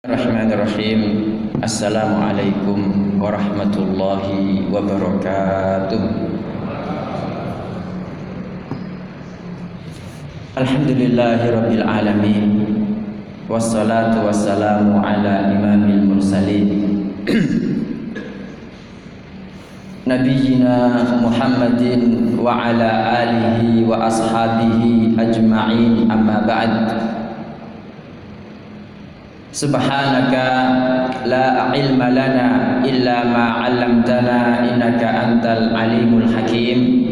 Bismillahirrahmanirrahim Assalamualaikum warahmatullahi wabarakatuh. Alhamdulillahi rabbil alamin. Wassalatu wassalamu ala imamil mursalin. Nabiyyina Muhammadin wa ala alihi wa ashabihi ajma'in. Amma ba'd La ilma lana illa ma 'allamtana innaka antal alimul hakim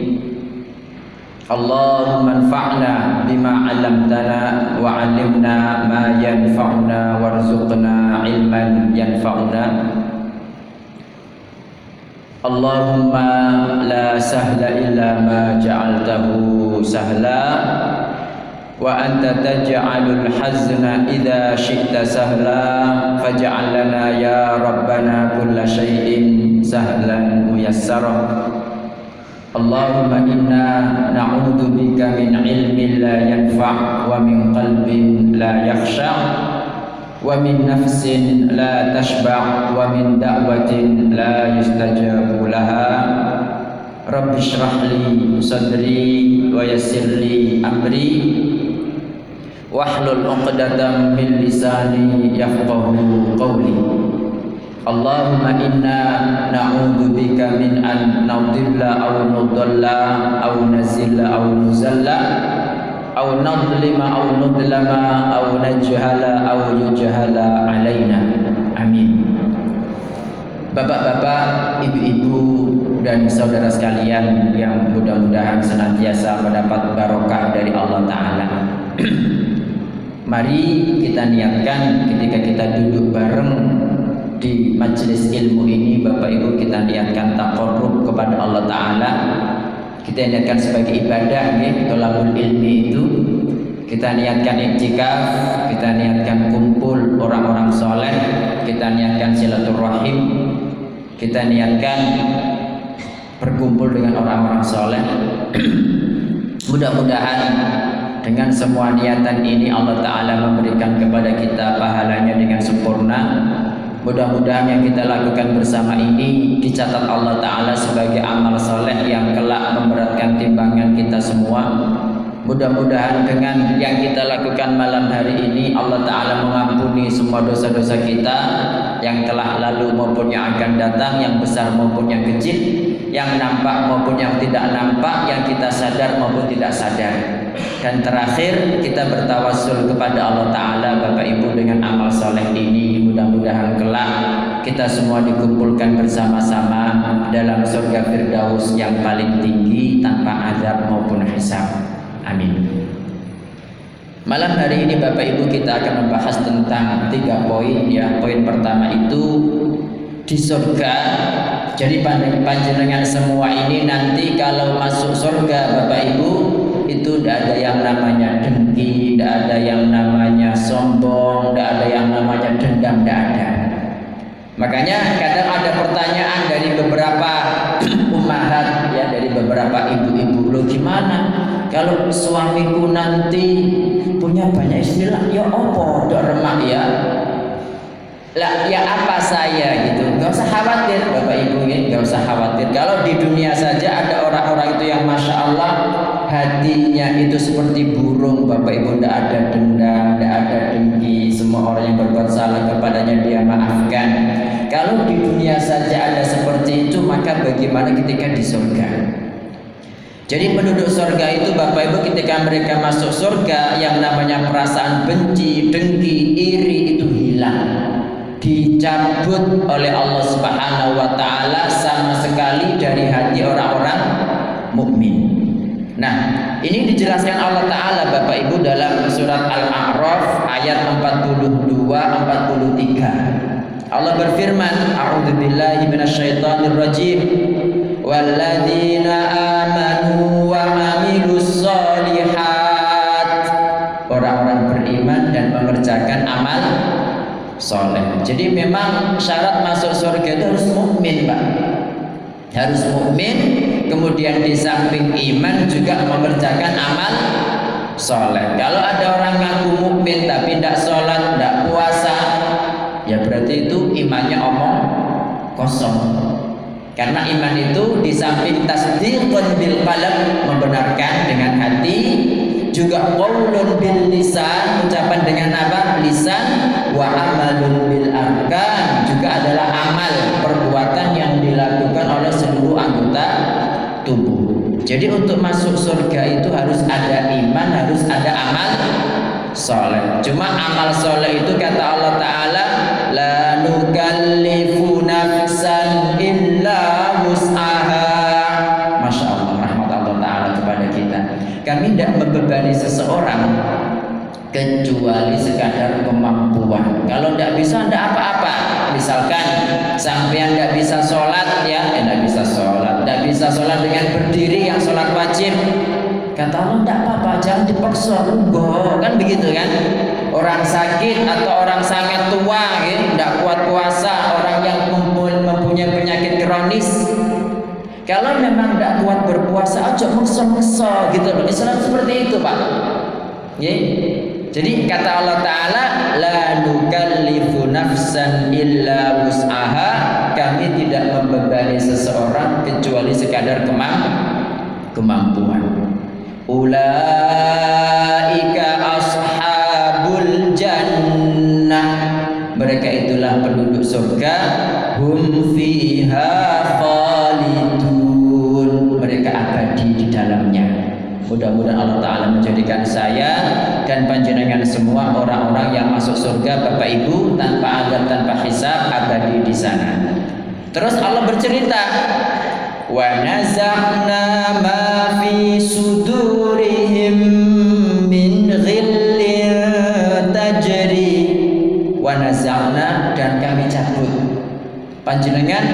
Allahumma anfa'na bima 'allamtana wa 'allimna ma yanfa'una warzuqna ilman yanfa'una Allahumma la sahla illa ma ja'altahu sahla wa anta taj'alul hazna idza syi'ta sahla faj'al lana ya rabbana kulla syai'in sahlan muyassara. Allahumma inna na'udzu bika min ilmin la yanfa' wa min qalbin la yakhsha' wa min nafsin la tashba' wa min da'watin la yustajabu laha. Rabbi shrah li sadri wa yassir li amri wahlul 'uqdatam min lisani yafqahu qawli. Allahumma inna na'udzu bika min an nadilla aw nudalla aw nazilla aw nuzalla aw nadlima aw nudlama aw najhala aw yujhala alaina. Amin. Bapak-bapak, ibu-ibu dan saudara sekalian yang mudah-mudahan senantiasa mendapat barokah dari Allah taala Mari kita niatkan ketika kita duduk bareng di majelis ilmu ini Bapak Ibu kita niatkan takarrub kepada Allah Ta'ala. Kita niatkan sebagai ibadah ya, tolabul ilmi itu. Kita niatkan iktikaf kita niatkan kumpul orang-orang soleh kita niatkan silaturahim kita niatkan berkumpul dengan orang-orang soleh. Mudah-mudahan dengan semua niatan ini Allah Ta'ala memberikan kepada kita pahalanya dengan sempurna. Mudah-mudahan yang kita lakukan bersama ini dicatat Allah Ta'ala sebagai amal soleh yang kelak memberatkan timbangan kita semua. Mudah-mudahan dengan yang kita lakukan malam hari ini Allah Ta'ala mengampuni semua dosa-dosa kita Yang telah lalu maupun yang akan datang Yang besar maupun yang kecil Yang nampak maupun yang tidak nampak Yang kita sadar maupun tidak sadar dan terakhir kita bertawasul kepada Allah Ta'ala Bapak Ibu dengan amal soleh ini. Mudah-mudahan kelak kita semua dikumpulkan bersama-sama Dalam surga Firdaus yang paling tinggi Tanpa azab maupun hisab. Amin. Malam hari ini Bapak Ibu kita akan membahas tentang tiga poin. Ya Poin pertama itu di surga. Jadi panjenengan semua ini nanti kalau masuk surga Bapak Ibu itu tidak ada yang namanya dengki, tidak ada yang namanya sombong, tidak ada yang namanya dendam, tidak ada. Makanya kadang ada pertanyaan dari beberapa ummahat ya dari beberapa ibu-ibu lo gimana? Kalau suamiku nanti punya banyak istilah ya opo dok remak ya? Lah ya apa saya gitu? Nggak usah khawatir bapak ibu ya nggak usah khawatir. Kalau di dunia saja ada orang-orang itu yang masya Allah hatinya itu seperti burung Bapak Ibu tidak ada dendam tidak ada dengki. Semua orang yang berbuat salah kepadanya dia maafkan. Kalau di dunia saja ada seperti itu maka bagaimana ketika di surga? Jadi penduduk surga itu Bapak Ibu ketika mereka masuk surga yang namanya perasaan benci, dengki, iri itu hilang. Dicabut oleh Allah Subhanahu wa taala sama sekali dari hati orang-orang mukmin. Nah, ini dijelaskan Allah Ta'ala Bapak Ibu dalam surat Al-A'raf ayat 42-43 Allah berfirman A'udhu billahi minasyaitanir rajim. Walladzina amanu wa amilus solihat Orang-orang beriman dan mengerjakan amal soleh. Jadi memang syarat masuk surga itu harus mukmin Pak. Harus mukmin kemudian di samping iman juga mengerjakan amal soleh. Kalau ada orang ngaku mukmin tapi tidak sholat, tidak puasa, ya berarti itu imannya omong kosong karena iman itu di samping tasdiqun bil qalb membenarkan dengan hati juga qaulun bil lisan ucapan dengan apa lisan wa amalun bil arkan juga adalah jadi untuk masuk surga itu harus ada iman harus ada amal soleh. Cuma amal soleh itu kata Allah Ta'ala la nukallifu nafsan illa wus'aha. Masya Allah rahmat Allah Ta'ala kepada kita. Kami tidak membebani seseorang kecuali sekadar kemampuan. Kalau tidak bisa tidak apa-apa. Misalkan sampai tidak bisa sholat ya tidak eh, bisa sholat. Tidak bisa sholat dengan berdiri yang Allah tidak apa-apa jangan dipaksa enggak kan begitu kan orang sakit atau orang sangat tua gitu, tidak kuat puasa, orang yang mempunyai penyakit kronis. Kalau memang tidak kuat berpuasa, aja maksa-maksa gitu loh. Islam seperti itu, Pak. Ya. Jadi kata Allah Ta'ala La nukallifu nafsan illa wus'aha Kami tidak membebani seseorang Kecuali sekadar kemam kemampuan Ulaika mereka itulah penduduk surga. Hum fiha khalidun. Mereka abadi di dalamnya. Mudah-mudahan Allah Ta'ala menjadikan saya dan panjenengan semua orang-orang yang masuk surga Bapak Ibu tanpa adab tanpa hisab abadi di sana. Terus Allah bercerita wa naza'na ma fi sudurihim panjenengan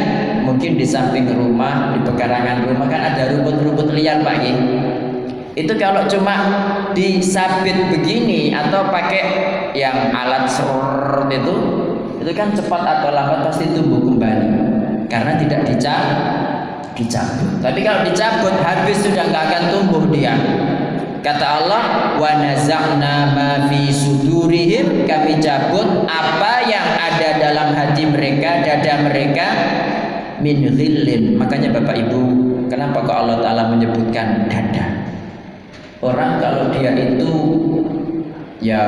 mungkin di samping rumah di pekarangan rumah kan ada rumput-rumput liar Pak itu kalau cuma disabit begini atau pakai yang alat serut itu itu kan cepat atau lambat pasti tumbuh kembali karena tidak dicabut dicabut tapi kalau dicabut habis sudah nggak akan tumbuh dia Kata Allah, wa naza'na ma fi sudurihim kami cabut apa yang hati mereka, dada mereka min ghillin. Makanya Bapak Ibu, kenapa kok Allah taala menyebutkan dada? Orang kalau dia itu ya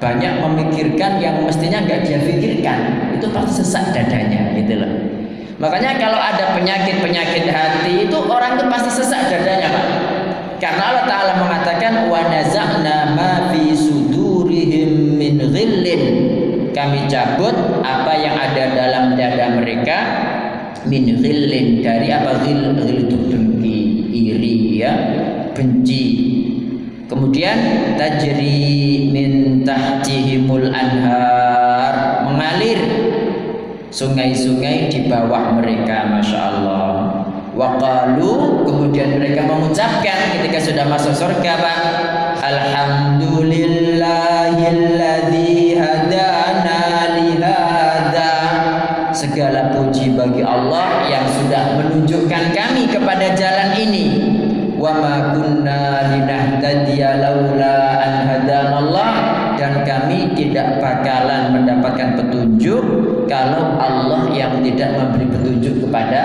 banyak memikirkan yang mestinya nggak dia pikirkan, itu pasti sesak dadanya gitu loh. Makanya kalau ada penyakit-penyakit hati itu orang itu pasti sesak dadanya, Pak. Karena Allah Ta'ala mengatakan wa ma fi sudurihim min ghillin. Kami cabut apa yang ada dalam dada mereka min ghillin dari apa ghil ghil dengki, iri ya, benci. Kemudian tajri min tahtihimul anhar mengalir sungai-sungai di bawah mereka Masya Allah Waqalu kemudian mereka mengucapkan ketika sudah masuk surga Pak Alhamdulillahilladzi Allah yang sudah menunjukkan kami kepada jalan ini wa ma kunna linahtadiya laula an hadanallah dan kami tidak bakalan mendapatkan petunjuk kalau Allah yang tidak memberi petunjuk kepada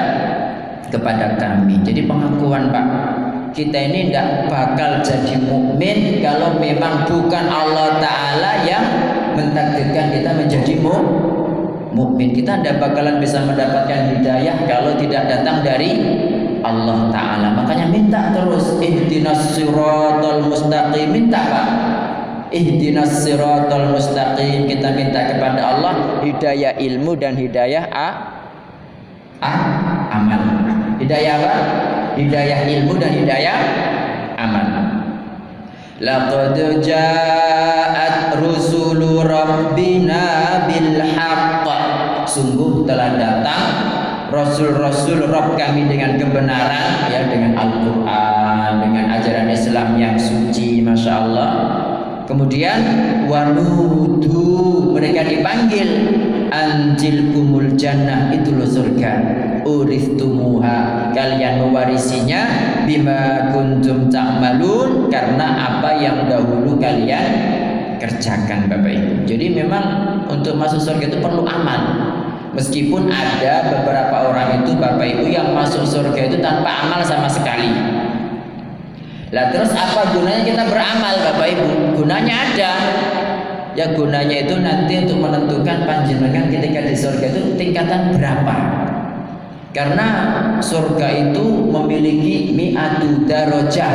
kepada kami. Jadi pengakuan Pak, kita ini tidak bakal jadi mukmin kalau memang bukan Allah Taala yang mentakdirkan kita menjadi mukmin. Kita tidak bakalan bisa mendapatkan hidayah kalau tidak datang dari Allah Taala. Makanya minta terus ihdinas siratal mustaqim. Minta Pak. Ihdinas siratal mustaqim. Kita minta kepada Allah hidayah ilmu dan hidayah a, a amal. Hidayah apa? Hidayah ilmu dan hidayah amal. Laqad ja'at rusulu rabbina bil. Sungguh telah datang rasul-rasul Rabb kami dengan kebenaran ya dengan Al-Qur'an, dengan ajaran Islam yang suci, Masya Allah. Kemudian wanudu mereka dipanggil anjil kumul jannah itu loh surga uristumuha kalian mewarisinya bima kuntum ta'malun karena apa yang dahulu kalian kerjakan Bapak Ibu. Jadi memang untuk masuk surga itu perlu amal. Meskipun ada beberapa orang itu Bapak Ibu yang masuk surga itu tanpa amal sama sekali. Lah terus apa gunanya kita beramal Bapak Ibu? Gunanya ada. Ya gunanya itu nanti untuk menentukan panjenengan ketika di surga itu tingkatan berapa. Karena surga itu memiliki mi'atu darajah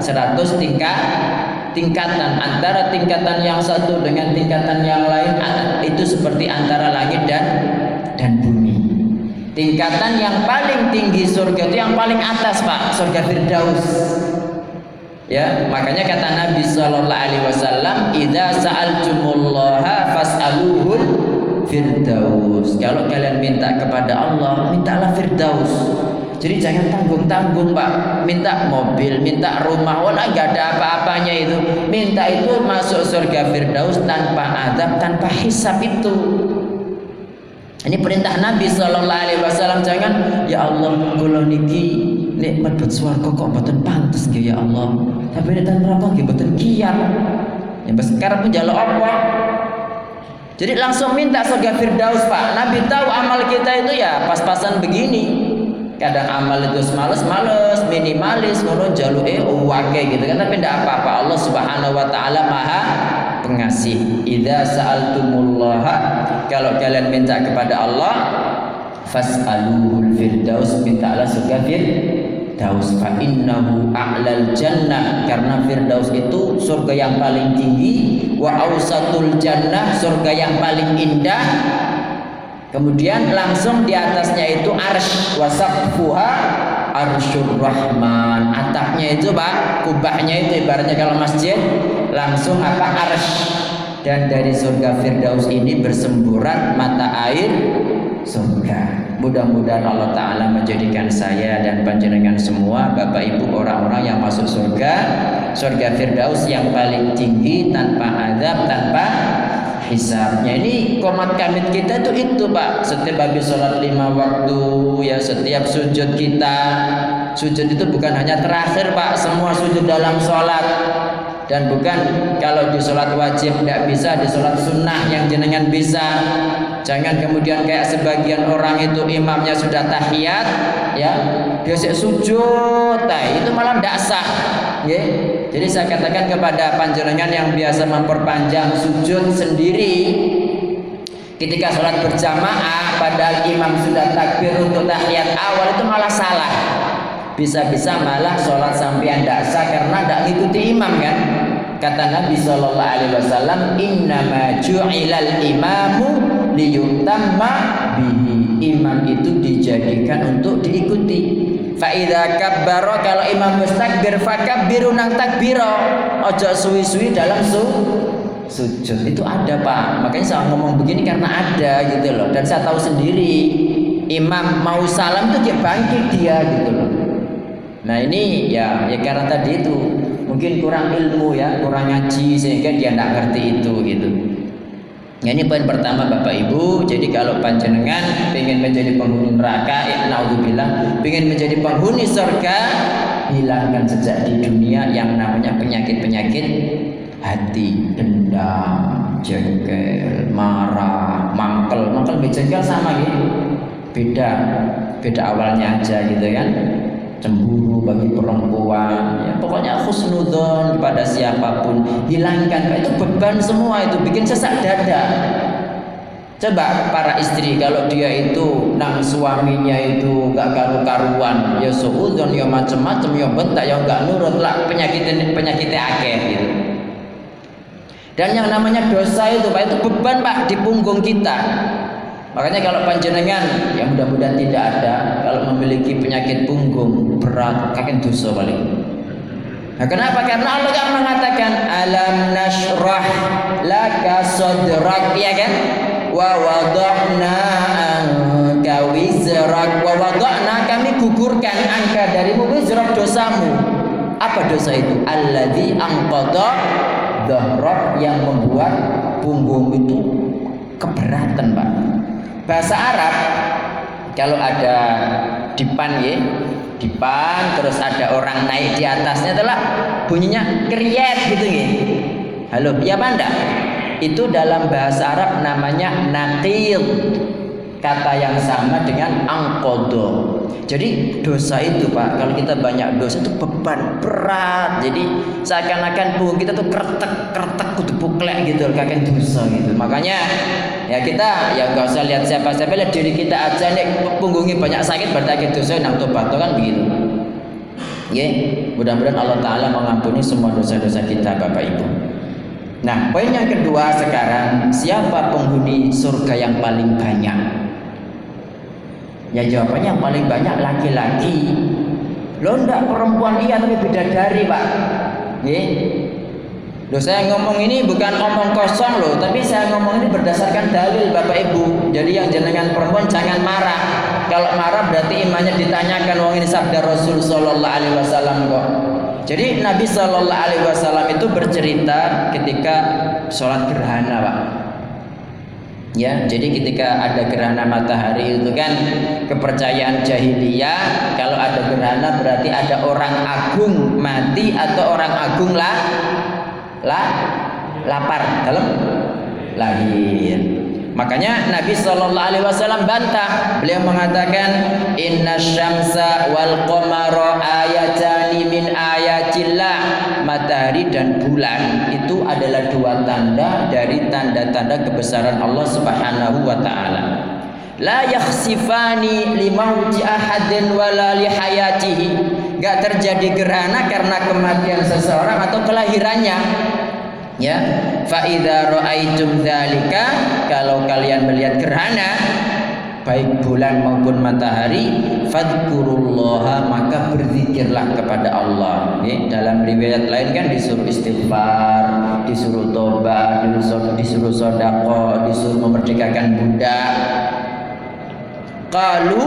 100 tingkat tingkatan antara tingkatan yang satu dengan tingkatan yang lain itu seperti antara langit dan dan bumi. Tingkatan yang paling tinggi surga itu yang paling atas, Pak, surga Firdaus. Ya, makanya kata Nabi sallallahu alaihi wasallam, "Idza sa'altumullaha fas'aluhul firdaus." Kalau kalian minta kepada Allah, mintalah firdaus. Jadi jangan tanggung-tanggung pak Minta mobil, minta rumah Wala gak ada apa-apanya itu Minta itu masuk surga Firdaus Tanpa adab, tanpa hisap itu Ini perintah Nabi Sallallahu Alaihi Wasallam Jangan Ya Allah kalau niki Nek mebet suarga kok mboten pantes ya Allah. Tapi nek tan neraka nggih? Mboten kiat Ya sekarang pun jaluk apa? Jadi langsung minta surga Firdaus Pak. Nabi tahu amal kita itu ya pas-pasan begini. Kadang amal itu males males minimalis ngono eh wake gitu kan. Tapi tidak apa-apa. Allah Subhanahu wa taala Maha pengasih idza sa'altumullaha kalau kalian minta kepada Allah fas'aluhul firdaus mintalah surga firdaus. Fa innahu a'lal jannah karena firdaus itu surga yang paling tinggi. Wa ausatul jannah surga yang paling indah. Kemudian langsung di atasnya itu arsh wasaqfuha arsyur rahman. Atapnya itu Pak, kubahnya itu ibaratnya kalau masjid langsung apa? Arsh. Dan dari surga Firdaus ini bersemburat mata air surga. Mudah-mudahan Allah Ta'ala menjadikan saya dan panjenengan semua Bapak Ibu orang-orang yang masuk surga Surga Firdaus yang paling tinggi tanpa adab, tanpa hisabnya. Ini komat kamit kita itu itu pak. Setiap habis sholat lima waktu ya setiap sujud kita. Sujud itu bukan hanya terakhir pak. Semua sujud dalam sholat dan bukan kalau di sholat wajib tidak bisa di sholat sunnah yang jenengan bisa. Jangan kemudian kayak sebagian orang itu imamnya sudah tahiyat ya biasa sujud nah, itu malah tidak sah ya. jadi saya katakan kepada panjenengan yang biasa memperpanjang sujud sendiri ketika sholat berjamaah padahal imam sudah takbir untuk tahiyat awal itu malah salah. Bisa-bisa malah sholat sampai anda sah karena tidak ngikuti imam kan kata Nabi Shallallahu Alaihi Wasallam Inna ju'ilal imamu liyutamma bihi. Imam itu dijadikan untuk diikuti. Faida kabbaro kalau imam mustakbir fakabbiru nang takbiro ojo suwi-suwi dalam su sujud. Itu ada pak. Makanya saya ngomong begini karena ada gitu loh. Dan saya tahu sendiri imam mau salam itu dia bangkit dia gitu loh. Nah ini ya ya karena tadi itu mungkin kurang ilmu ya, kurang ngaji sehingga dia tidak ngerti itu gitu. Ya, ini poin pertama Bapak Ibu. Jadi kalau panjenengan ingin menjadi penghuni neraka, naudzubillah, ingin menjadi penghuni surga, hilangkan sejak di dunia yang namanya penyakit-penyakit hati, dendam, jengkel, marah, mangkel. Mangkel jengkel sama gitu. Beda, beda awalnya aja gitu kan cemburu bagi perempuan ya, pokoknya khusnudon kepada siapa pun hilangkan. Itu beban semua itu bikin sesak dada. Coba para istri kalau dia itu nang suaminya itu gak karu-karuan ya suudon ya macem-macem ya bentak ya gak nurut lah penyakit penyakitnya akeh gitu. Dan yang namanya dosa itu pak itu beban pak di punggung kita Makanya kalau panjenengan yang mudah-mudahan tidak ada kalau memiliki penyakit punggung berat kakek dosa paling. Nah, kenapa? Karena Allah kan mengatakan alam nashrah laka sadrak ya kan? Wa wada'na anka wizrak wa wada'na kami gugurkan angka darimu wizrak dosamu. Apa dosa itu? Alladzi anqadha dhahrak yang membuat punggung itu keberatan, Pak bahasa Arab kalau ada dipan ya dipan terus ada orang naik di atasnya adalah bunyinya kriet gitu ya. Halo apa enggak? Itu dalam bahasa Arab namanya nakil kata yang sama dengan angkodo. Jadi dosa itu pak kalau kita banyak dosa itu beban berat. Jadi seakan-akan punggung kita tuh kertek kertek kudu buklek gitu kakek dosa gitu. Makanya ya kita ya gak usah lihat siapa-siapa lihat diri kita aja nih. Punggungnya banyak sakit berarti dosa nang tobat kan begitu. Ya mudah-mudahan Allah Taala mengampuni semua dosa-dosa kita Bapak Ibu. Nah, poin yang kedua sekarang, siapa penghuni surga yang paling banyak? Ya jawabannya paling banyak laki-laki. Lo ndak perempuan iya tapi bidadari, Pak. Nggih. Loh saya ngomong ini bukan omong kosong loh, tapi saya ngomong ini berdasarkan dalil Bapak Ibu. Jadi yang jenengan perempuan jangan marah. Kalau marah berarti imannya ditanyakan wong ini sabda Rasul sallallahu alaihi wasallam kok. Jadi Nabi Shallallahu Alaihi Wasallam itu bercerita ketika sholat gerhana, pak. Ya, jadi ketika ada gerhana matahari itu kan kepercayaan jahiliyah kalau ada gerhana berarti ada orang agung mati atau orang agung lah lah lapar dalam lahir. Makanya Nabi Shallallahu Alaihi Wasallam bantah. Beliau mengatakan Inna syamsa wal qamara ayatani min ayatillah. Matahari dan bulan itu adalah dua tanda dari tanda-tanda kebesaran Allah Subhanahu wa taala. La yakhsifani limauti ahadin wala li hayatihi. Gak terjadi gerhana karena kematian seseorang atau kelahirannya ya fa idza raaitum dzalika kalau kalian melihat gerhana baik bulan maupun matahari fadkurullaha maka berzikirlah kepada Allah ya, dalam riwayat lain kan disuruh istighfar disuruh tobat disuruh disuruh sodako disuruh memerdekakan budak kalau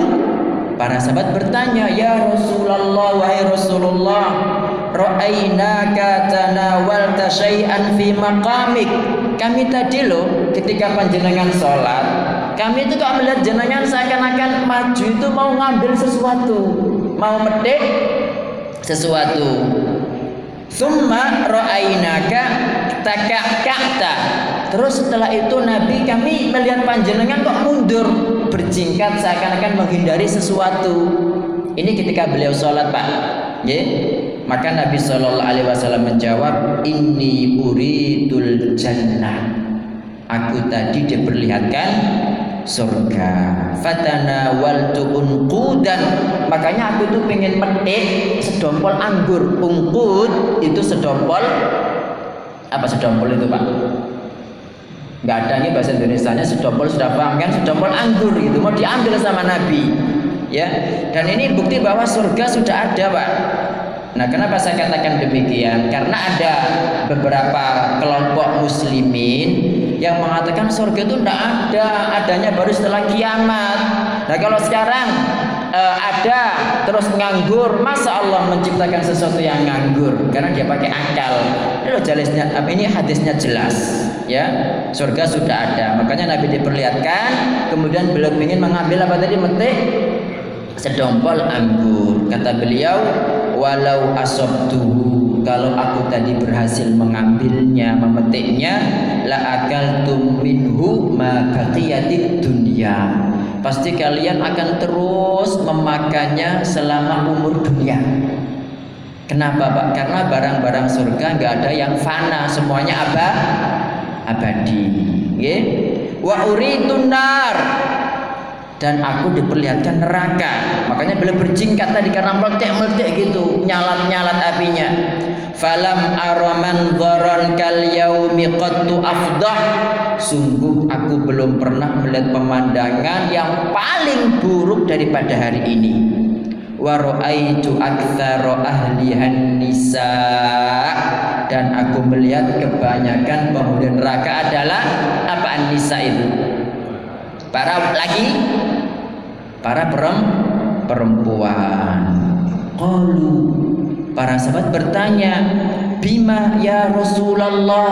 para sahabat bertanya ya Rasulullah wahai Rasulullah ra'ainaka tanawalta syai'an fi maqamik. Kami tadi loh ketika panjenengan sholat, kami itu kok melihat jenengan seakan-akan maju itu mau ngambil sesuatu, mau metik sesuatu. Summa ra'ainaka takakta. Terus setelah itu Nabi kami melihat panjenengan kok mundur berjingkat seakan-akan menghindari sesuatu. Ini ketika beliau sholat pak, ya. Maka Nabi Shallallahu Alaihi Wasallam menjawab, Ini uridul jannah. Aku tadi diperlihatkan surga. Fatana wal unqudan. Makanya aku tuh pengen metik sedompol anggur. Ungkud itu sedompol apa sedompol itu pak? Gak ada ini bahasa Indonesia nya sedompol sudah paham kan sedompol anggur itu mau diambil sama Nabi ya dan ini bukti bahwa surga sudah ada pak Nah, kenapa saya katakan demikian? Karena ada beberapa kelompok muslimin yang mengatakan surga itu tidak ada, adanya baru setelah kiamat. Nah, kalau sekarang uh, ada terus nganggur, masa Allah menciptakan sesuatu yang nganggur? Karena dia pakai akal. Ini jelasnya, ini hadisnya jelas, ya. Surga sudah ada. Makanya Nabi diperlihatkan, kemudian beliau ingin mengambil apa tadi metik sedompol anggur. Kata beliau, walau asobtuhu kalau aku tadi berhasil mengambilnya memetiknya la akal minhu ma dunia pasti kalian akan terus memakannya selama umur dunia. Kenapa Pak? Karena barang-barang surga nggak ada yang fana. Semuanya apa abadi. Wa uritun nar dan aku diperlihatkan neraka. Makanya beliau berjingkat tadi karena meletek-meletek gitu, nyalat-nyalat apinya. Falam araman dharan kal yaumi qattu afdah. Sungguh aku belum pernah melihat pemandangan yang paling buruk daripada hari ini. Wa ra'aitu aktsara ahlihan nisa dan aku melihat kebanyakan penghuni neraka adalah apa nisa itu? Para lagi para perempuan. Qalu para sahabat bertanya, "Bima ya Rasulullah?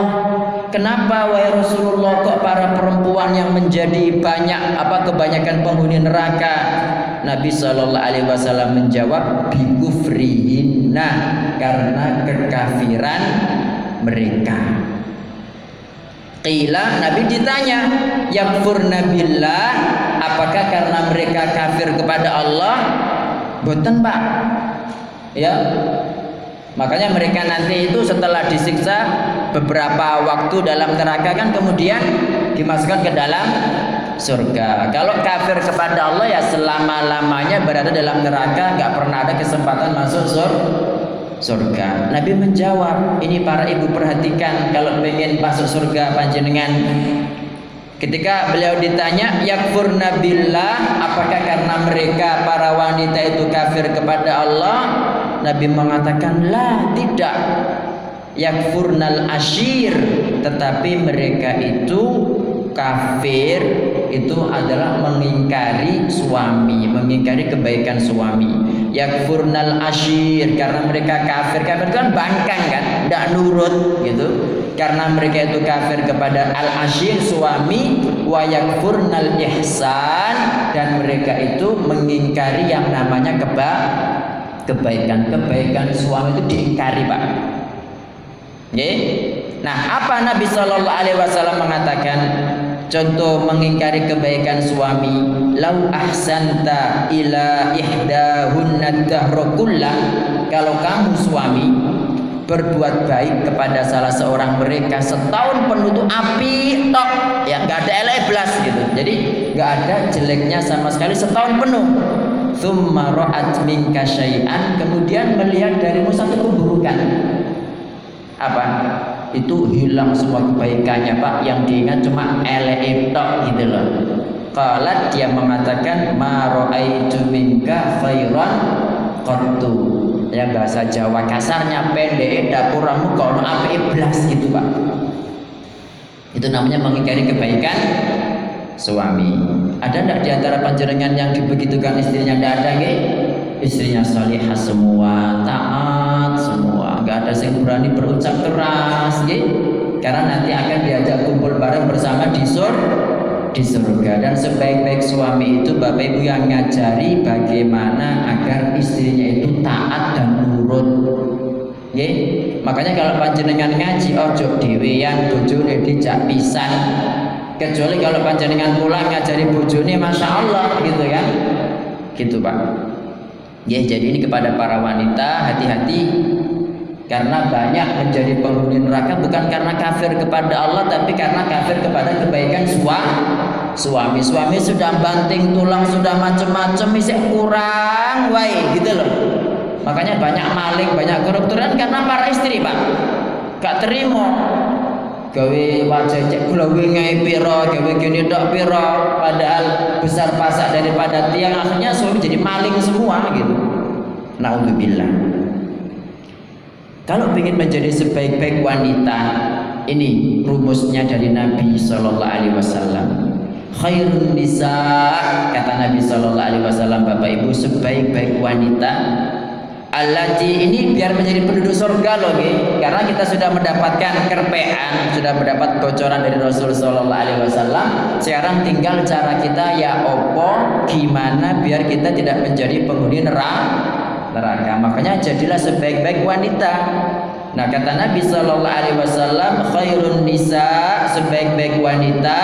Kenapa wahai Rasulullah kok para perempuan yang menjadi banyak apa kebanyakan penghuni neraka?" Nabi Shallallahu alaihi wasallam menjawab, "Bikufrihinna karena kekafiran mereka." Qila Nabi ditanya, yakfurna billah, apakah karena mereka kafir kepada Allah? Boten, Pak. Ya. Makanya mereka nanti itu setelah disiksa beberapa waktu dalam neraka kan kemudian dimasukkan ke dalam surga. Kalau kafir kepada Allah ya selama-lamanya berada dalam neraka, nggak pernah ada kesempatan masuk surga surga. Nabi menjawab, ini para ibu perhatikan kalau ingin masuk surga panjenengan. Ketika beliau ditanya, yakfur nabillah, apakah karena mereka para wanita itu kafir kepada Allah? Nabi mengatakan, lah tidak. Yakfurnal ashir, tetapi mereka itu kafir itu adalah mengingkari suami, mengingkari kebaikan suami. Yakfurnal ashir karena mereka kafir. Kafir kan bangkang kan, tidak nurut gitu. Karena mereka itu kafir kepada al ashir suami, wa yakfurnal ihsan dan mereka itu mengingkari yang namanya keba kebaikan. Kebaikan suami itu diingkari, Pak. Okay? Nah, apa Nabi Shallallahu Alaihi Wasallam mengatakan? Contoh mengingkari kebaikan suami, lau ahsanta ila ihdahunna dahrokullah. Kalau kamu suami berbuat baik kepada salah seorang mereka setahun penuh itu api tok. Ya nggak ada eleblas gitu. Jadi nggak ada jeleknya sama sekali setahun penuh. Thumma ra'at minka syai'an. Kemudian melihat darimu satu keburukan. Apa itu hilang semua kebaikannya Pak. Yang diingat cuma ele tok gitu loh. Qalat dia mengatakan ma ra'aitu minka khairan qattu ya bahasa Jawa kasarnya pendek dapuramu kalau apa iblas gitu Pak. Itu namanya mengingkari kebaikan suami. Ada tidak di antara panjenengan yang dibegitukan istrinya? Tidak ada nggih? Istrinya salihah semua taat semua nggak ada yang berani berucap keras gitu karena nanti akan diajak kumpul bareng bersama di sur di surga. Dan sebaik-baik suami itu bapak ibu yang ngajari bagaimana agar istrinya itu taat dan nurut. Ya makanya kalau panjenengan ngaji ojo dewean bojone dijak pisan. Kecuali kalau panjenengan pulang ngajari bojone masya Allah gitu kan? Gitu pak. Ya, jadi ini kepada para wanita hati-hati karena banyak menjadi penghuni neraka bukan karena kafir kepada Allah tapi karena kafir kepada kebaikan suami. Suami suami sudah banting tulang sudah macam-macam isi kurang wae gitu loh. Makanya banyak maling, banyak koruptoran karena para istri, Pak. Gak terima gawe wajah cek kula wingi pira gawe gini tok pira padahal besar pasak daripada tiang akhirnya suami jadi maling semua gitu naudzubillah kalau ingin menjadi sebaik-baik wanita ini rumusnya dari Nabi Shallallahu Alaihi Wasallam. Khairun nisa kata Nabi Shallallahu Alaihi Wasallam Bapak Ibu sebaik-baik wanita. Allati ini biar menjadi penduduk surga loh gitu. karena kita sudah mendapatkan kerpean sudah mendapat bocoran dari Rasul Shallallahu Alaihi Wasallam. Sekarang tinggal cara kita ya opo gimana biar kita tidak menjadi penghuni neraka neraka. Makanya jadilah sebaik-baik wanita. Nah kata Nabi Shallallahu Alaihi Wasallam khairun nisa sebaik-baik wanita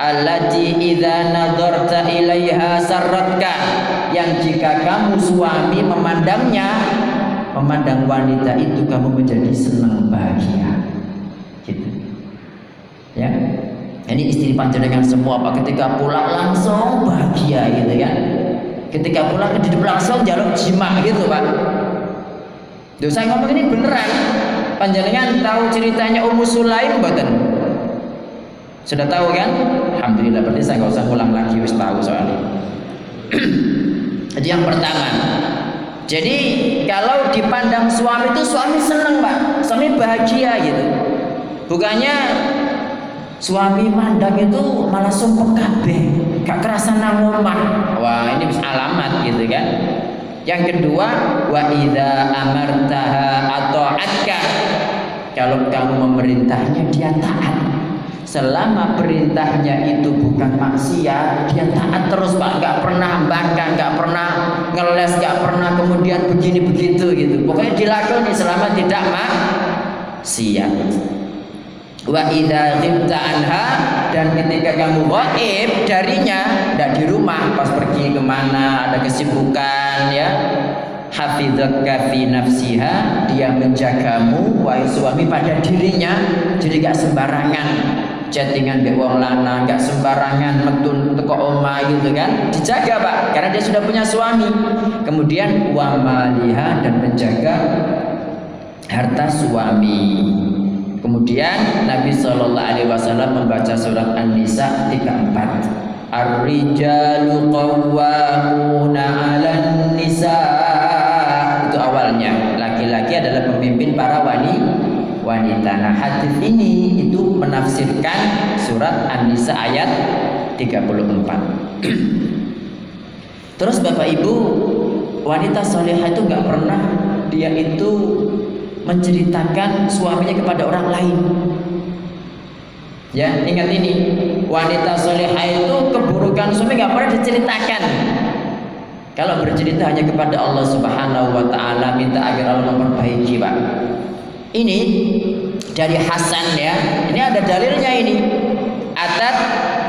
allati idza nadarta ilaiha sarratka. Yang jika kamu suami memandangnya memandang wanita itu kamu menjadi senang bahagia. Gitu. Ya. Ini istri panjenengan semua Pak. Ketika pulang langsung bahagia gitu ya ketika pulang ke hidup langsung jaluk jima gitu Pak. Duh, saya ngomong ini beneran. Panjenengan tahu ceritanya Ummu Sulaim mboten? Sudah tahu kan? Alhamdulillah berarti saya nggak usah ulang lagi wis tahu soalnya. Jadi yang pertama. Jadi kalau dipandang suami itu suami seneng pak, suami bahagia gitu. Bukannya suami mandang itu malah sumpah kabeh, gak kerasa nang omah. Wah ini bisa alamat gitu kan. Yang kedua, wa idza amartaha atau atka. Kalau kamu memerintahnya dia taat selama perintahnya itu bukan maksiat dia taat terus pak nggak pernah bangga nggak pernah ngeles nggak pernah kemudian begini begitu gitu pokoknya dilakoni selama tidak maksiat Wa idza ghibta anha dan ketika kamu gaib darinya, tidak di rumah, pas pergi ke mana, ada kesibukan ya, hafidhaka fi nafsiha dia menjagamu wahai suami pada dirinya. Jadi gak sembarangan chattingan be wong lana gak sembarangan metun teko oma gitu kan. Dijaga Pak karena dia sudah punya suami. Kemudian wa maliha dan menjaga harta suami kemudian Nabi Shallallahu alaihi wasallam membaca surat An-Nisa 34 Ar-rijalu qawwamuna 'alan nisa awalnya laki-laki adalah pemimpin para wanita. Nah, hadis ini itu menafsirkan surat An-Nisa ayat 34. Terus Bapak Ibu, wanita solehah itu nggak pernah dia itu menceritakan suaminya kepada orang lain. Ya, ingat ini, wanita solehah itu keburukan suami nggak pernah diceritakan. Kalau bercerita hanya kepada Allah Subhanahu wa taala minta agar Allah memperbaiki, Pak. Ini dari Hasan ya. Ini ada dalilnya ini. Atat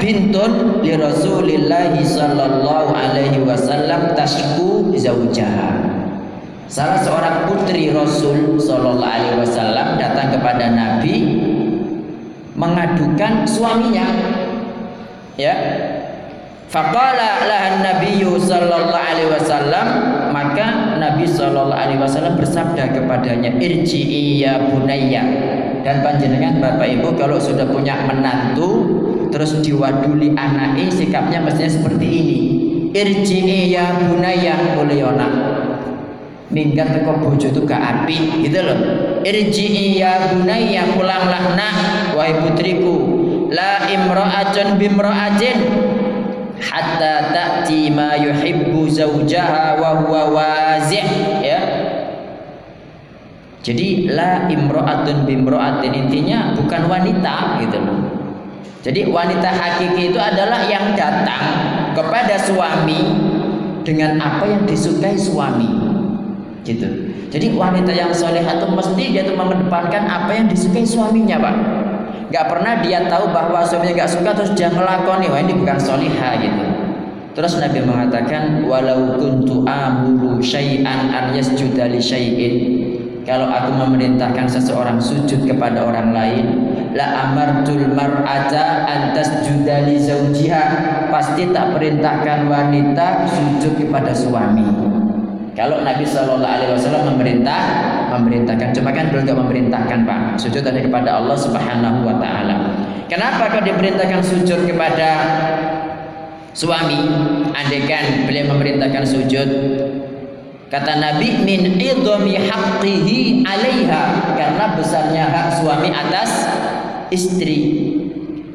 bintun li Rasulillah sallallahu alaihi wasallam tashku zaujaha. Salah seorang putri Rasul sallallahu alaihi wasallam datang kepada Nabi mengadukan suaminya. Ya, Faqala lahan nabiyyu sallallahu alaihi wasallam maka Nabi sallallahu alaihi wasallam bersabda kepadanya irji'i ya bunayya. Dan panjenengan Bapak Ibu kalau sudah punya menantu terus diwaduli anaknya sikapnya mestinya seperti ini. Irji'i ya bunayya muliyona minggat teko bojo itu gak api gitu loh. Irji'i ya bunayya pulanglah nak wahai putriku. La imra'atun bimra'atin hatta ta'ti ma yuhibbu zawjaha wa huwa wazi' ya. Jadi la imra'atun bimra'atin intinya bukan wanita gitu loh. Jadi wanita hakiki itu adalah yang datang kepada suami dengan apa yang disukai suami gitu. Jadi wanita yang soleh itu mesti dia tuh mengedepankan apa yang disukai suaminya pak. Nggak pernah dia tahu bahwa suaminya nggak suka terus dia ngelakoni wah ini bukan soliha gitu. Terus Nabi mengatakan walau kuntu amuru syai'an an yasjuda li syai'in. Kalau aku memerintahkan seseorang sujud kepada orang lain la amartul mar'ata an tasjuda li zaujiha pasti tak perintahkan wanita sujud kepada suami kalau Nabi Shallallahu Alaihi Wasallam memerintah, memerintahkan, cuma kan nggak memerintahkan pak. Sujud ada kepada Allah Subhanahu Wa Taala. Kenapa kau diperintahkan sujud kepada suami? Andaikan beliau memerintahkan sujud, kata Nabi min idhami haqqihi alaiha karena besarnya hak suami atas istri.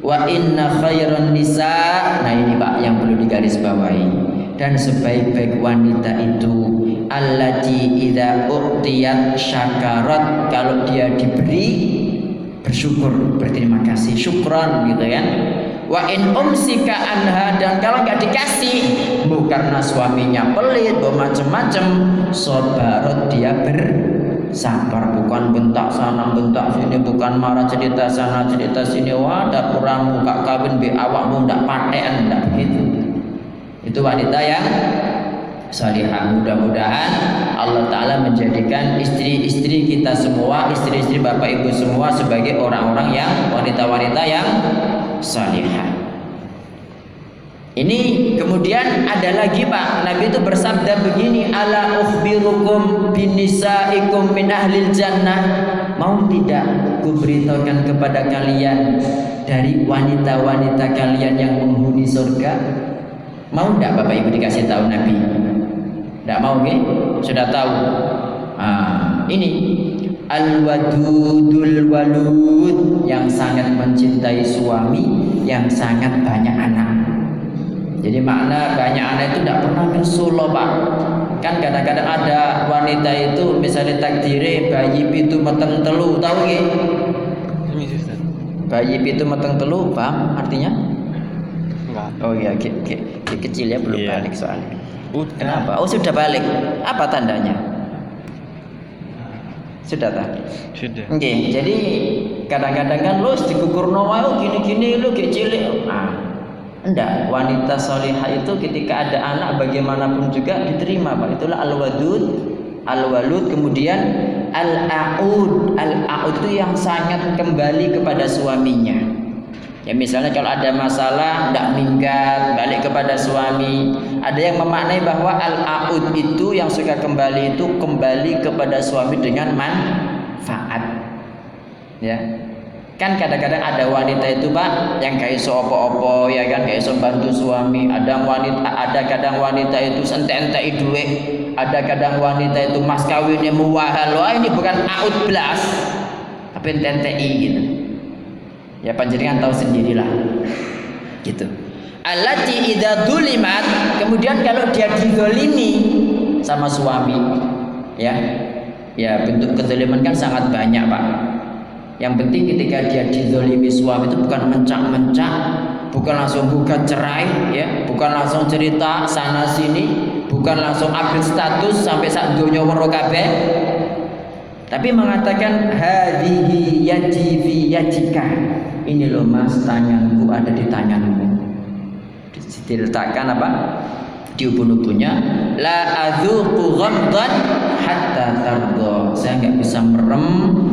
Wa inna khairan nisa. Nah ini pak yang perlu digarisbawahi. Dan sebaik-baik wanita itu allati idza uqtiyat syakarat. Kalau dia diberi bersyukur berterima kasih syukron gitu kan? Wa in umsika anha dan kalau nggak dikasih bukan karena suaminya pelit bu macem-macem sobarot dia bersabar. Bukan bentak sana bentak sini bukan marah cerita sana cerita sini. Wah dapuramu kak kawin be awakmu ndak patean ndak begitu. Itu wanita yang salihah. Mudah-mudahan Allah Ta'ala menjadikan istri-istri kita semua, istri-istri Bapak Ibu semua sebagai orang-orang yang wanita-wanita yang salihah. Ini kemudian ada lagi Pak Nabi itu bersabda begini Ala ukhbirukum binisaikum min ahlil jannah Mau tidak ku beritahukan kepada kalian Dari wanita-wanita kalian yang menghuni surga Mau tidak Bapak Ibu dikasih tahu Nabi tidak mau ke? Sudah tahu. Ah, ini Al-wadudul walud yang sangat mencintai suami, yang sangat banyak anak. Jadi makna banyak anak itu tidak pernah bersolo pak. Kan kadang-kadang ada wanita itu misalnya takdire bayi itu meteng telu, tahu ke? Bayi itu meteng telu, paham artinya? Enggak. Oh iya, ke, ke, ke, kecil ya belum yeah. balik soalnya. Kenapa? Oh sudah balik. Apa tandanya? Sudah tak? Sudah. Oke, jadi kadang-kadang kan lu dikukur wae oh, gini-gini lu kayak cilik. Ah. Enggak, wanita solihah itu ketika ada anak bagaimanapun juga diterima, Pak. Itulah al-wadud, al-walud, kemudian al-aud. Al-aud itu yang sangat kembali kepada suaminya. Ya misalnya kalau ada masalah tidak minggat balik kepada suami. Ada yang memaknai bahwa al-aud itu yang suka kembali itu kembali kepada suami dengan manfaat. Ya. Kan kadang-kadang ada wanita itu Pak yang kayak so opo-opo ya kan kayak so bantu suami. Ada wanita ada kadang wanita itu sente-ente duit. Ada kadang wanita itu mas kawinnya muwahal. Wah ini bukan aud belas tapi ente gitu. Ya panjenengan tahu sendirilah. Gitu. Allati idza dulimat, kemudian kalau dia dizolimi sama suami, ya. Ya, bentuk kezaliman kan sangat banyak, Pak. Yang penting ketika dia dizolimi suami itu bukan mencak-mencak, bukan langsung buka cerai, ya, bukan langsung cerita sana sini, bukan langsung update status sampai saat dunia kabeh, tapi mengatakan hadhihi yaji fi yajika. Ini loh mas tanganku ada di tanganmu. Diletakkan apa? Di ubun-ubunnya la adzuqu ghamdan hatta tardo. Saya nggak bisa merem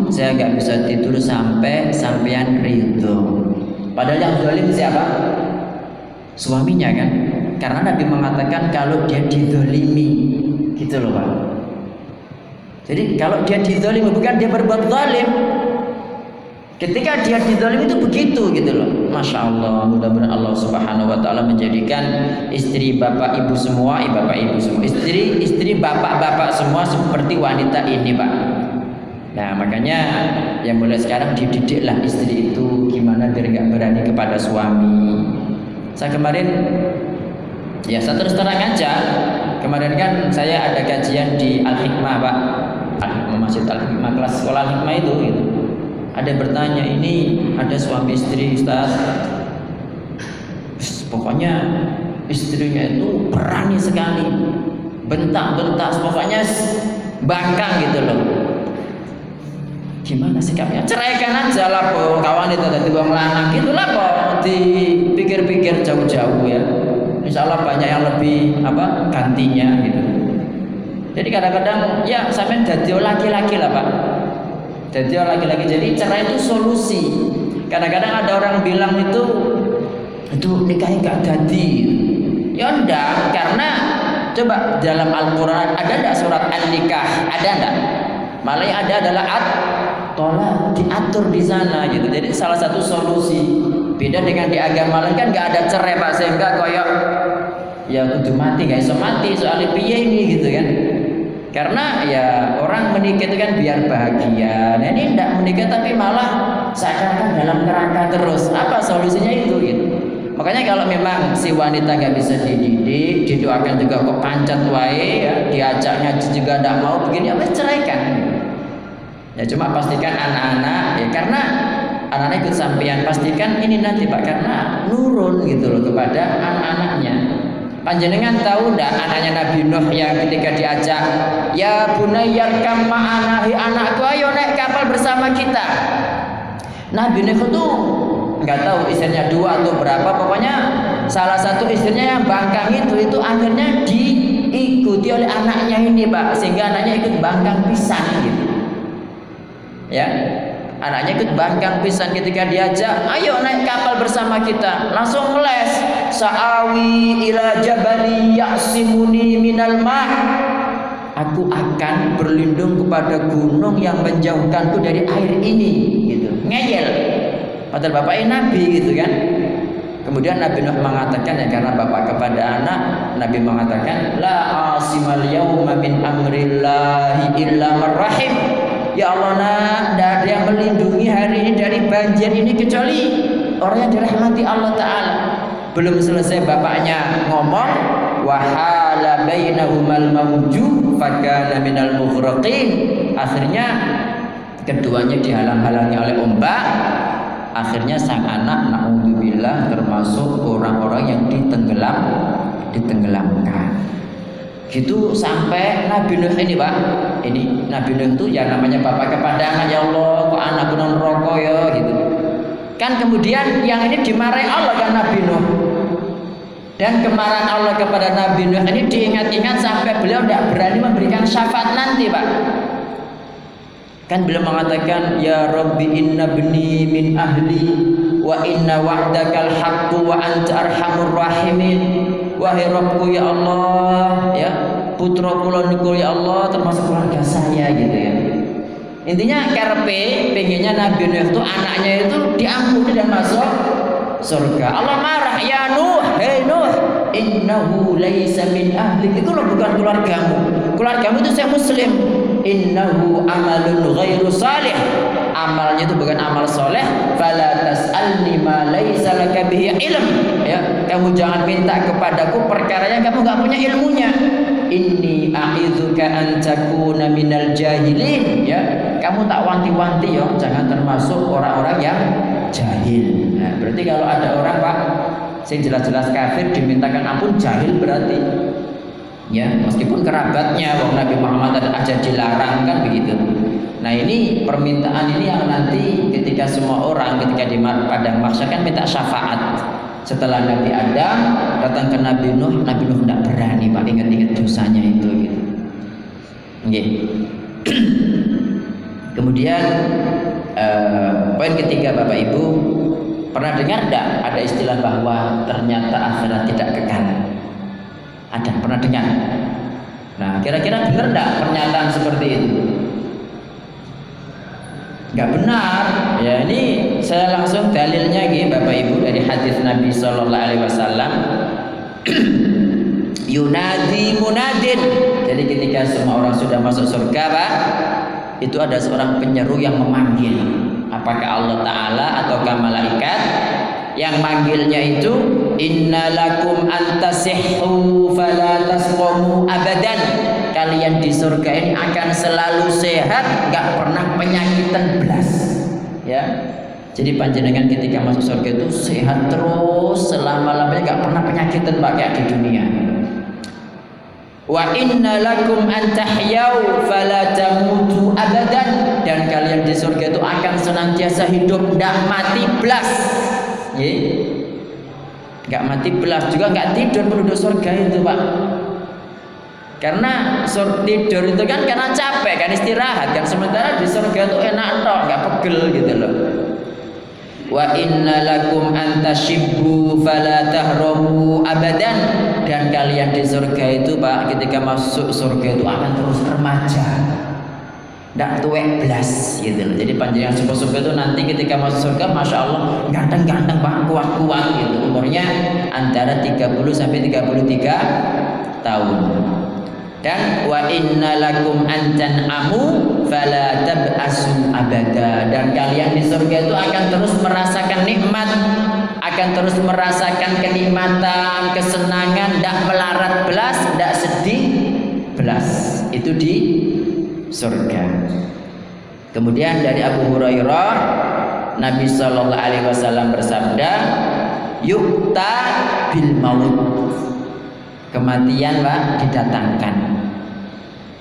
saya nggak bisa tidur sampai sampean ridho. Padahal yang zalim siapa? Suaminya kan? Karena Nabi mengatakan kalau dia didolimi. Gitu loh pak jadi kalau dia didolimi bukan dia berbuat zalim Ketika dia dizalim itu begitu gitu loh. Masya Allah, mudah-mudahan Allah Subhanahu Wa Taala menjadikan istri bapak ibu semua, ibu bapak ibu semua, istri istri bapak bapak semua seperti wanita ini pak. Nah makanya yang mulai sekarang dididiklah istri itu gimana biar nggak berani kepada suami. Saya kemarin ya saya terus terang aja kemarin kan saya ada kajian di Al Hikmah pak, Masjid Al Hikmah kelas sekolah Hikmah itu gitu. Ada bertanya ini ada suami istri Ustaz? Pokoknya istrinya itu berani sekali. Bentak-bentak pokoknya bangkang gitu loh. Gimana sikapnya ceraikan aja lah po kawan itu ada dua lanang gitu lah po dipikir-pikir jauh-jauh ya. Insya Allah banyak yang lebih apa gantinya gitu jadi kadang-kadang ya sampai jadi laki-laki lah pak jadi laki-laki jadi cerai itu solusi. Kadang-kadang ada orang bilang itu itu nikahnya gak jadi. Ya enggak, karena coba dalam Al-Qur'an ada enggak surat An-Nikah? Ada enggak? Malah yang ada adalah at tolak diatur di sana gitu. Jadi salah satu solusi. Beda dengan di agama lain kan enggak ada cerai Pak sehingga koyok ya kudu mati guys, so mati soalnya piye ini gitu kan. Karena ya orang menikah itu kan biar bahagia. Nah ini tidak menikah tapi malah seakan-akan dalam kerangka terus. Apa solusinya itu gitu? Makanya kalau memang si wanita nggak bisa dididik, didoakan juga kok pancat wae, ya, diajaknya juga tidak mau begini, apa ceraikan. Ya cuma pastikan anak-anak ya karena anak-anak ikut sampean pastikan ini nanti Pak karena nurun gitu loh kepada anak-anaknya. Panjenengan tahu ndak anaknya Nabi Nuh yang ketika diajak, "Ya bunayyar kam ma'anahi anakku, ayo naik kapal bersama kita." Nabi Nuh itu nggak tahu istrinya dua atau berapa, pokoknya salah satu istrinya yang bangkang itu itu akhirnya diikuti oleh anaknya ini, Pak, sehingga anaknya ikut bangkang pisang gitu. Ya, Anaknya ikut bangkang pisan ketika diajak, ayo naik kapal bersama kita. Langsung meles. Sa'awi ila jabali ya'simuni minal ma' Aku akan berlindung kepada gunung yang menjauhkanku dari air ini gitu. Ngeyel. Padahal bapaknya nabi gitu kan. Kemudian Nabi Nuh mengatakan ya karena bapak kepada anak, Nabi mengatakan la asimal yauma min amrillahi illa marrahim. Ya Allah nah, tidak ada yang melindungi hari ini dari banjir ini kecuali orang yang dirahmati Allah Ta'ala. Belum selesai bapaknya ngomong, wahala bainahumal mawju fakana minal mughraqin. Akhirnya keduanya dihalang-halangi oleh ombak. Akhirnya sang anak naudzubillah termasuk orang-orang yang ditenggelam ditenggelamkan. Gitu sampai Nabi Nuh ini pak, ini Nabi Nuh itu ya namanya bapak kepandangan ya Allah, kok anak gunung rokok ya gitu. Kan kemudian yang ini dimarahi Allah kan Nabi Nuh. Dan kemarahan Allah kepada Nabi Nuh ini diingat-ingat sampai beliau tidak berani memberikan syafaat nanti pak. Kan beliau mengatakan ya Rabbi inna bni min ahli wa inna wa'dakal haqqu wa anta arhamur rahimin wahai Rabbku ya Allah ya putra kula niku ya Allah termasuk keluarga saya gitu ya. Intinya KRP pengennya Nabi Nuh itu anaknya itu diampuni dan masuk surga. Allah marah ya Nuh hei Nuh innahu laisa min ahli itu loh bukan keluargamu. Keluargamu itu saya muslim. Innahu amalun ghairu salih amalnya itu bukan amal soleh. Fala tas'alni ma ilm. Ya kamu jangan minta kepadaku perkara yang kamu nggak punya ilmunya. Inni a'idzuka an takuna minal jahilin. Ya kamu tak wanti-wanti ya. Jangan termasuk orang-orang yang jahil. Nah berarti kalau ada orang Pak yang jelas-jelas kafir dimintakan ampun jahil berarti ya meskipun kerabatnya wong Nabi Muhammad aja dilarang kan begitu. Nah ini permintaan ini yang nanti ketika semua orang ketika di padang mahsyar kan minta syafaat. Setelah Nabi Adam datang ke Nabi Nuh Nabi Nuh tidak berani pak. Ingat-ingat dosanya itu gitu. Okay. kemudian uh, poin ketiga Bapak Ibu. Pernah dengar tidak ada istilah bahwa ternyata akhirat tidak kekal ada, pernah dengar? Nah, kira-kira benar enggak pernyataan seperti itu? Enggak benar. Ya, ini saya langsung dalilnya gitu Bapak Ibu dari hadis Nabi sallallahu alaihi wasallam. Yunadi munadin. Jadi ketika semua orang sudah masuk surga, Pak, itu ada seorang penyeru yang memanggil. Apakah Allah Ta'ala atau malaikat yang manggilnya itu innalakum antasihhu fala tasqamu abadan. Kalian di surga ini akan selalu sehat nggak pernah penyakitan belas. Ya. Jadi panjenengan ketika masuk surga itu sehat terus selama-lamanya nggak pernah penyakitan pak kayak di dunia wa inna lakum an tahyau fala tamutu abadan. Dan kalian di surga itu akan senantiasa hidup tidak mati belas. Ya nggak mati belas juga nggak tidur penduduk surga itu pak. Karena sur tidur itu kan karena capek kan istirahat kan sementara di surga itu enak toh nggak pegel gitu loh. Wa inna lakum antashibbu fala tahramu abadan. Dan kalian di surga itu Pak ketika masuk surga itu akan terus remaja ndak tuwek belas gitu loh. Jadi panjenengan suka-suka itu nanti ketika masuk surga Masya Allah ganteng-ganteng Pak kuat-kuat gitu. Umurnya antara 30 sampai 33 tahun. Dan wa inna lakum antan amu fala tab'asu abada. Dan kalian di surga itu akan terus merasakan nikmat akan terus merasakan kenikmatan kesenangan tidak melarat belas tidak sedih belas. Itu di surga. Kemudian dari Abu Hurairah Nabi Shallallahu Alaihi Wasallam bersabda, "Yukta bil maut." Kematian pak didatangkan.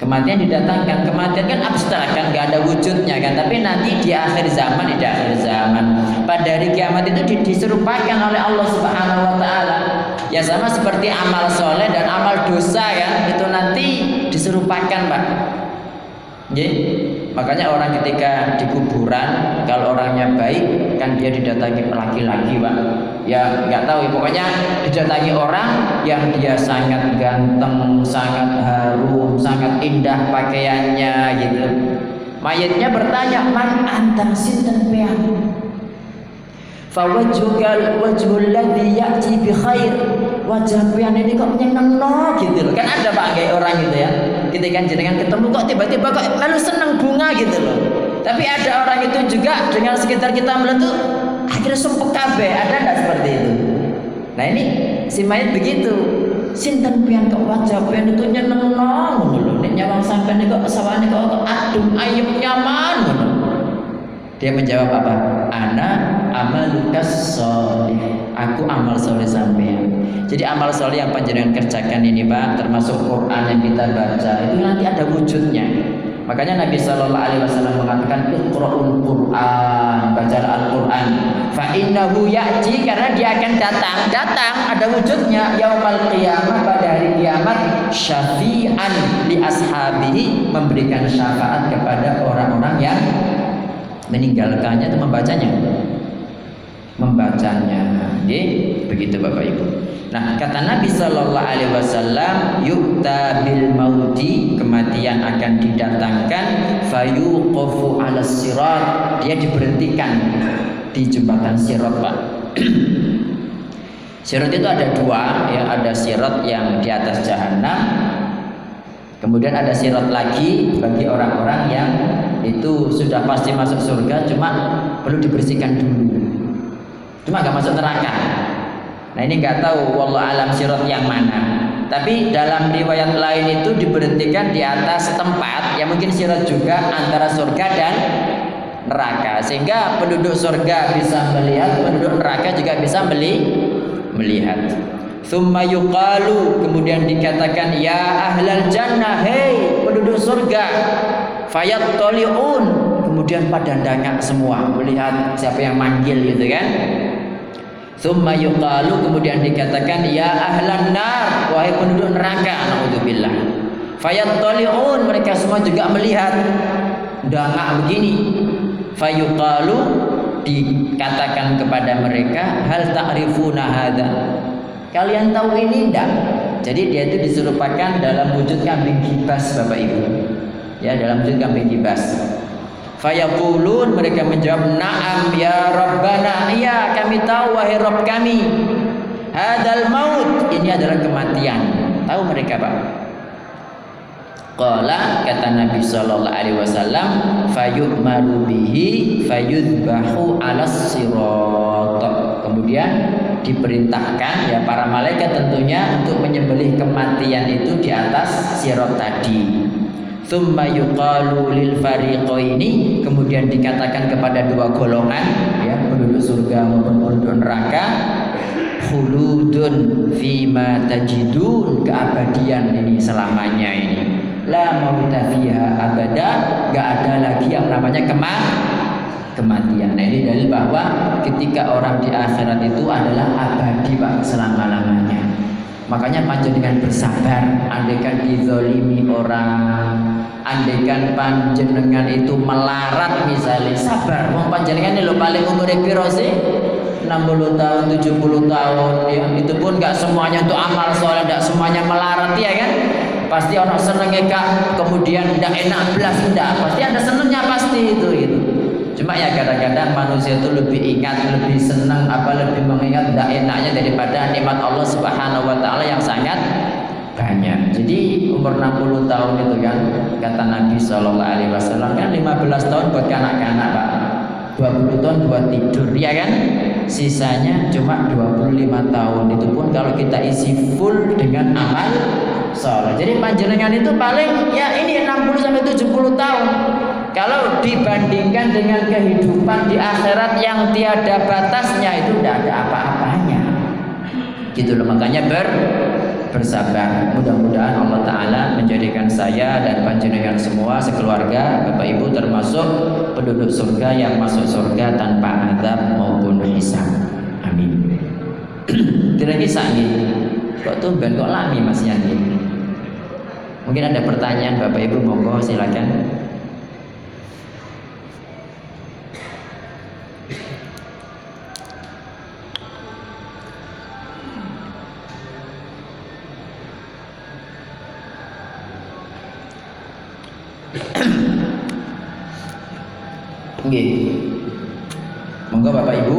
Kematian didatangkan. Kematian kan abstrak kan, nggak ada wujudnya kan. Tapi nanti di akhir zaman, di akhir zaman, pada hari kiamat itu diserupakan oleh Allah Subhanahu Wa Taala. Ya sama seperti amal soleh dan amal dosa kan, itu nanti diserupakan pak Okay. Makanya orang ketika di kuburan kalau orangnya baik kan dia didatangi laki-laki, Pak. Ya nggak tahu ya pokoknya didatangi orang yang dia sangat ganteng, sangat harum, sangat indah pakaiannya gitu. Mayatnya bertanya, "Man anta sinten peang?" Fawajhukal wajhul ladzi ya'ti bi khair. Wajah pian ini kok nyenengno gitu loh. Kan ada Pak kayak orang gitu ya. Ketika jenengan ketemu kok tiba-tiba kok lalu seneng bunga gitu loh. Tapi ada orang itu juga dengan sekitar kita melihat akhirnya sumpah kabeh. Ada enggak seperti itu? Nah ini si mayat begitu. Sinten pian kok wajah pian itu nyenengno ngono lho. Nek nyawang sampean kok sawane kok adem ayem nyaman. Dia menjawab apa? Ana amalukas soleh. Aku amal soleh sampean. Jadi amal soleh yang panjenengan kerjakan ini Pak, termasuk Quran yang kita baca, itu nanti ada wujudnya. Makanya Nabi Shallallahu Alaihi Wasallam mengatakan Iqra'ul Quran, baca Al-Quran. Fa innahu ya'ti karena dia akan datang, datang ada wujudnya yaumal qiyamah pada hari kiamat syafi'an li ashabihi memberikan syafaat kepada orang-orang yang meninggalkannya atau membacanya membacanya. Oke, begitu Bapak Ibu. Nah, kata Nabi Shallallahu Alaihi Wasallam, yukta bil mauti kematian akan didatangkan, fayuqofu ala sirat dia diberhentikan di jembatan sirat Pak. sirat itu ada dua, ya ada sirat yang di atas jahanam, kemudian ada sirat lagi bagi orang-orang yang itu sudah pasti masuk surga, cuma perlu dibersihkan dulu. Cuma nggak masuk neraka. Nah ini nggak tahu wallah alam sirat yang mana. Tapi dalam riwayat lain itu diberhentikan di atas tempat yang mungkin sirat juga antara surga dan neraka sehingga penduduk surga bisa melihat, penduduk neraka juga bisa meli melihat. Thumma yuqalu kemudian dikatakan ya ahlal jannah hei penduduk surga fayat toliun kemudian pada dangak semua melihat siapa yang manggil gitu kan Thumma yuqalu kemudian dikatakan ya ahlan nar wahai penduduk neraka naudzubillah. Fayattali'un mereka semua juga melihat dangak begini. Fayuqalu dikatakan kepada mereka hal ta'rifuna hadza. Kalian tahu ini enggak? Jadi dia itu diserupakan dalam wujud kambing kibas Bapak Ibu. Ya, dalam wujud kambing kibas. Fayaqulun mereka menjawab na'am ya Rabbana. Iya kami tahu wahai Rabb kami. Hadal maut. Ini adalah kematian. Tahu mereka Pak? Qala kata Nabi sallallahu alaihi wasallam fayu'maru bihi fayudbahu 'alas sirat. Kemudian diperintahkan ya para malaikat tentunya untuk menyembelih kematian itu di atas sirat tadi Thumma yuqalu lil fariqaini kemudian dikatakan kepada dua golongan ya penduduk surga maupun penduduk neraka khuludun fima tajidun keabadian ini selamanya ini la mauta fiha abada gak ada lagi yang namanya kemat kematian. Nah ini dalil bahwa ketika orang di akhirat itu adalah abadi pak selama-lamanya. Makanya panjenengan bersabar, andaikan dizolimi orang, andaikan panjenengan itu melarat misalnya sabar. Wong panjenengan ini lo paling umur piro sih? 60 tahun 70 tahun. Ya itu pun gak semuanya untuk amal soalnya gak semuanya melarat ya kan? Pasti orang seneng kak. Kemudian tidak enak belas tidak pasti ada senengnya pasti itu gitu. Cuma ya kadang-kadang manusia itu lebih ingat lebih senang apa lebih mengingat tidak enaknya daripada nikmat Allah Subhanahu Wa Taala yang sangat banyak. Jadi umur 60 tahun itu kan kata Nabi Shallallahu Alaihi Wasallam kan 15 tahun buat kanak-kanak pak. 20 tahun buat tidur ya kan? Sisanya cuma 25 tahun. Itu pun kalau kita isi full dengan amal soleh. Jadi panjenengan itu paling ya ini 60 sampai 70 tahun. Kalau dibandingkan dengan kehidupan di akhirat yang tiada batasnya itu tidak ada apa-apanya. Gitu loh makanya ber bersabar. Mudah-mudahan Allah Ta'ala menjadikan saya dan panjenengan semua sekeluarga, Bapak Ibu termasuk penduduk surga yang masuk surga tanpa azab maupun hisab. Amin. Tidak kisah nih. Kok tuh ben kok lami Mas Yani? Mungkin ada pertanyaan Bapak Ibu monggo silakan. Nggih. Monggo Bapak Ibu.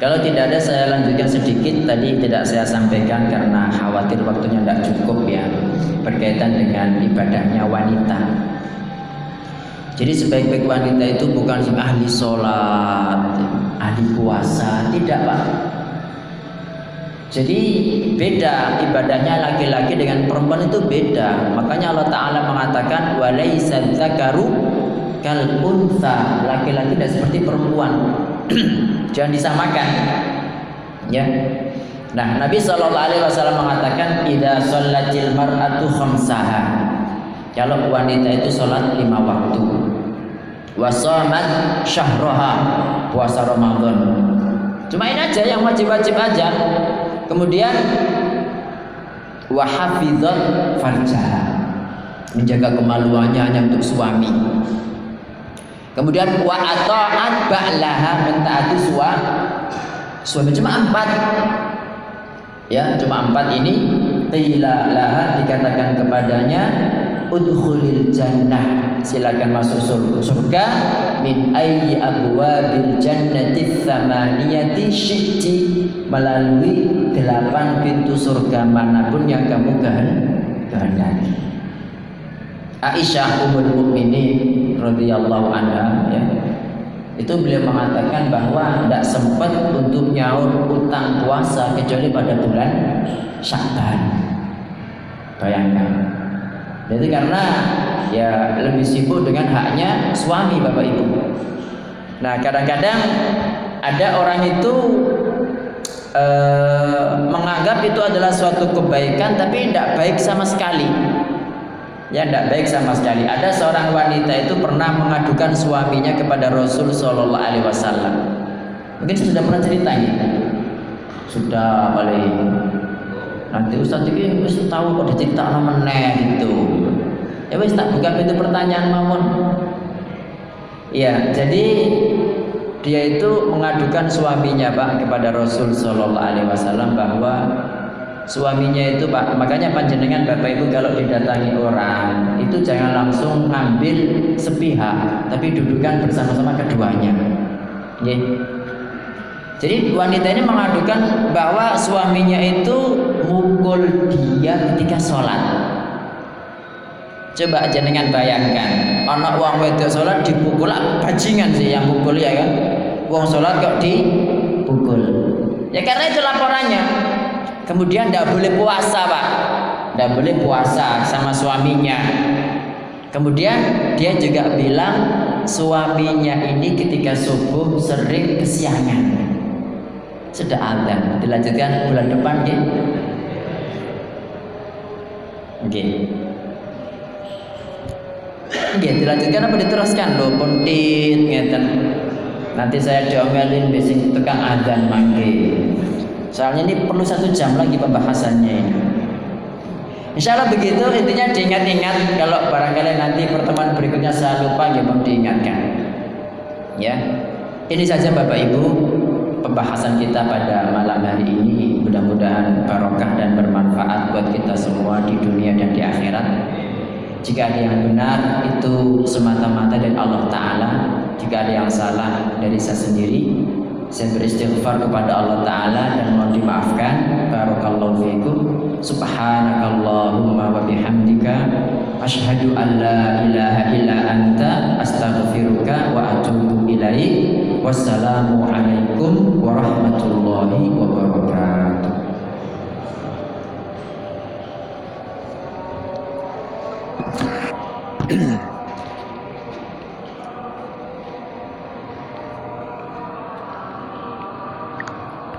Kalau tidak ada saya lanjutkan sedikit tadi tidak saya sampaikan karena khawatir waktunya tidak cukup ya berkaitan dengan ibadahnya wanita. Jadi sebaik-baik wanita itu bukan ahli sholat, ahli puasa, tidak pak. Jadi beda ibadahnya laki-laki dengan perempuan itu beda. Makanya Allah Taala mengatakan walaisa zakaru kal unta laki-laki tidak seperti perempuan jangan disamakan ya Nah, Nabi Shallallahu Alaihi Wasallam mengatakan, "Ida sholatil mar'atu khamsaha." Kalau wanita itu sholat lima waktu, wasomat syahroha puasa Ramadan. Cuma ini aja yang wajib-wajib aja. Kemudian wahafidhot farjaha menjaga kemaluannya hanya untuk suami. Kemudian wa ata'at ba'laha mentaati suami. Cuma empat. Ya cuma empat ini. Qila laha dikatakan kepadanya udkhulil jannah. Silakan masuk surga. Min ayyi abwabil jannati tsamaniyati syi'ti. Melalui delapan pintu surga mana pun yang kamu kehendaki. Aisyah ummul mukminin radhiyallahu anha ya itu beliau mengatakan bahwa tidak sempat untuk nyaur utang puasa kecuali pada bulan Syakban. Bayangkan. Jadi karena ya lebih sibuk dengan haknya suami bapak ibu. Nah kadang-kadang ada orang itu eh, menganggap itu adalah suatu kebaikan tapi tidak baik sama sekali yang tidak baik sama sekali. Ada seorang wanita itu pernah mengadukan suaminya kepada Rasul Shallallahu Alaihi Wasallam. Mungkin sudah pernah ceritanya. Sudah paling nanti Ustaz ini mesti tahu kok dicerita meneh gitu. Ya wis tak buka pintu pertanyaan mamun. Ya, jadi dia itu mengadukan suaminya Pak kepada Rasul Shallallahu Alaihi Wasallam bahwa suaminya itu Pak makanya panjenengan Bapak Ibu kalau didatangi orang itu jangan langsung ambil sepihak tapi dudukan bersama-sama keduanya. Ya. jadi wanita ini mengadukan bahwa suaminya itu mukul dia ketika sholat. Coba aja dengan bayangkan anak uang wedok sholat dipukul ah, bajingan sih yang pukul ya kan? Uang sholat kok dipukul. Ya karena itu laporannya Kemudian tidak boleh puasa pak, tidak boleh puasa sama suaminya. Kemudian dia juga bilang suaminya ini ketika subuh sering kesiangan. Sudah ada. Dilanjutkan bulan depan ya. Oke. Oke, dilanjutkan apa diteruskan loh ngeten. Nanti saya diomelin besok tukang adzan manggil. Soalnya ini perlu satu jam lagi pembahasannya ini. Insya Allah begitu intinya diingat-ingat kalau barangkali nanti pertemuan berikutnya saya lupa ya mau diingatkan. Ya, ini saja Bapak Ibu pembahasan kita pada malam hari ini. Mudah-mudahan barokah dan bermanfaat buat kita semua di dunia dan di akhirat. Jika ada yang benar itu semata-mata dari Allah Taala. Jika ada yang salah dari saya sendiri, saya beristighfar kepada Allah Ta'ala dan mohon dimaafkan. Barakallahu fiikum Subhanakallahumma wa bihamdika. Ashhadu an la ilaha illa anta. Astaghfiruka wa atubu ilaih Wassalamualaikum warahmatullahi wabarakatuh